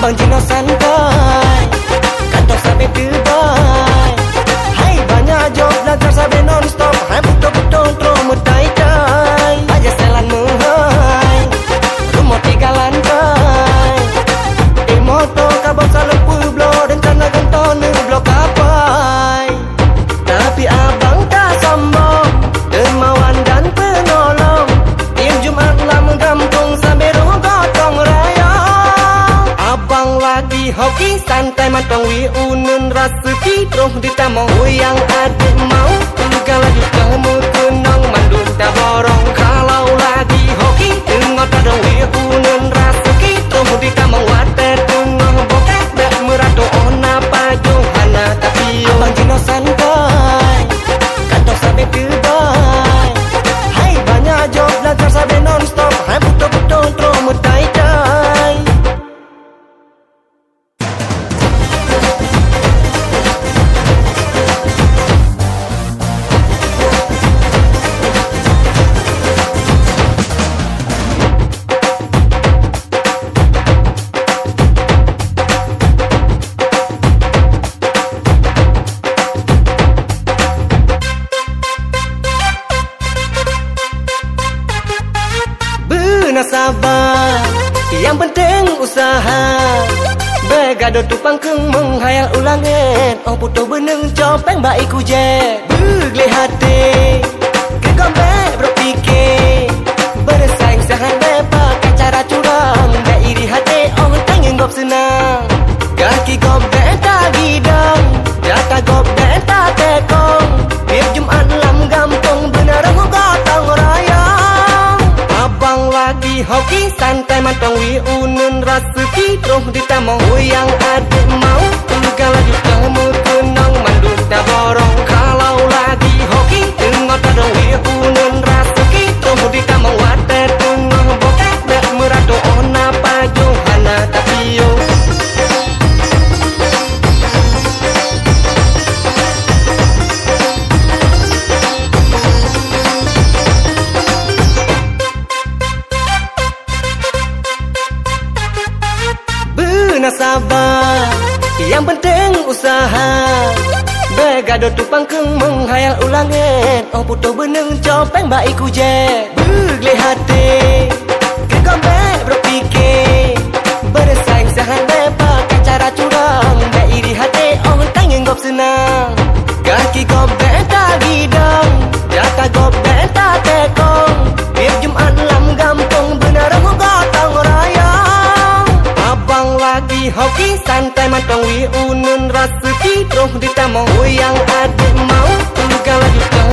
Bang Jino Santo Hoki santai san tai man tong wi unun ras ki di tamong Uyang adik mau tinggal lagi kamu tenang tak borong. Yang penting usaha. Begado tupang keng menghayal ulangan. Oh putuh beneng copeng baik ku je. Begli hati. Kekombek berpikir hoki santai mantong wiunun rasuki Terus ditamo yang adik mau Tunggal lagi kamu yang penting usaha. Bergaduh tu pangkeng menghayal ulangan. Oh putuh beneng copeng baik ku je hati. Kegombek berpikir pagi hoki santai matang wi unun rasuki troh ditamong yang adik mau tunggal lagi